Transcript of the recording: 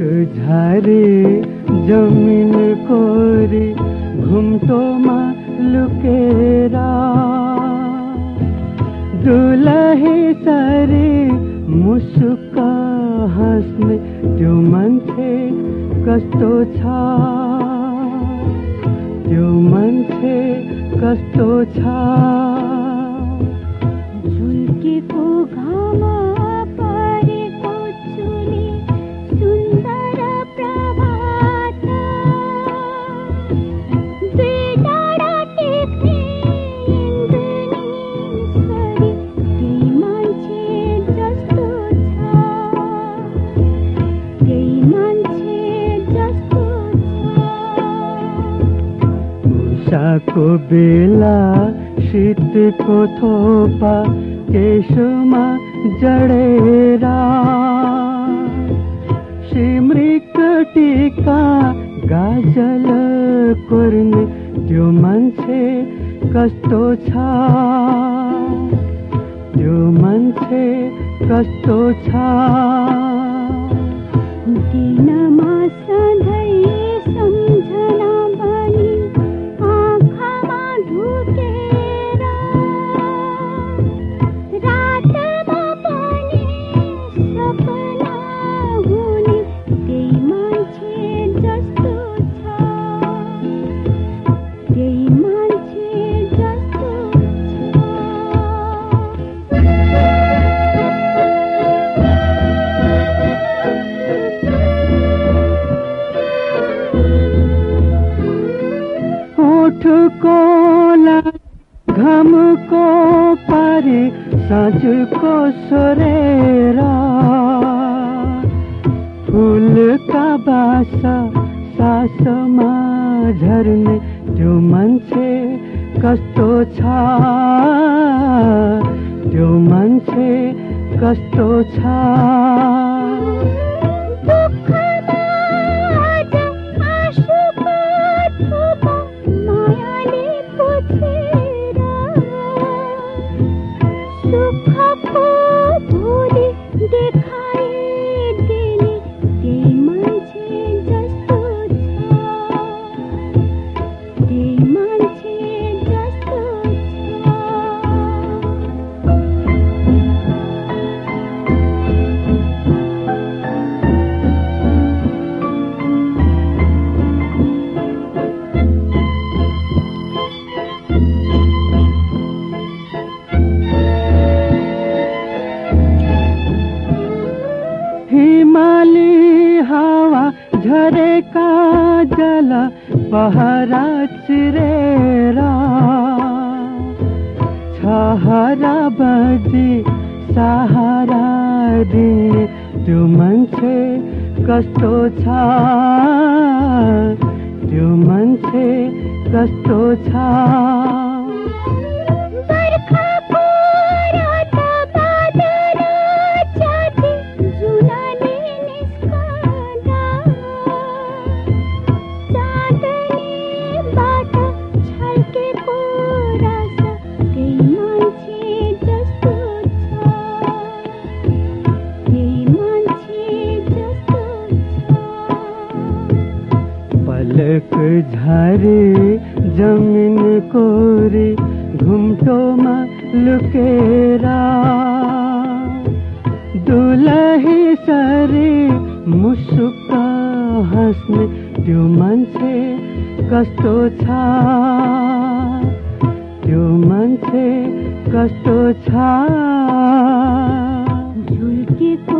झारे जमिन कोरी घुम्टोमा लुकेर दुलही सरी मुसुक हाँस्ने त्यो मान्छे कस्तो छ? त्यो मान्छे कस्तो छ? मुसाको बेला शीतको थोपा केशमा जडेर सिमरिक टिका गाजल कोर्ने त्यो मान्छे कस्तो छ त्यो मान्छे कस्तो छ ओठको घामको पारी साँझको सोरेर। फुलका बासा सासमा झर्ने त्यो मान्छे कस्तो छ? त्यो मान्छे कस्तो छ? झरेका जल पहरा चिरेर। छहरा बजी सहारा दिने त्यो मान्छे कस्तो छ। त्यो मान्छे कस्तो छ। झारे जमिन कोरी घुम्टोमा लुकेर। दुलही सरी मुसुक हाँस्ने त्यो मान्छे कस्तो छ? त्यो मान्छे कस्तो छ? झुल्केको घाम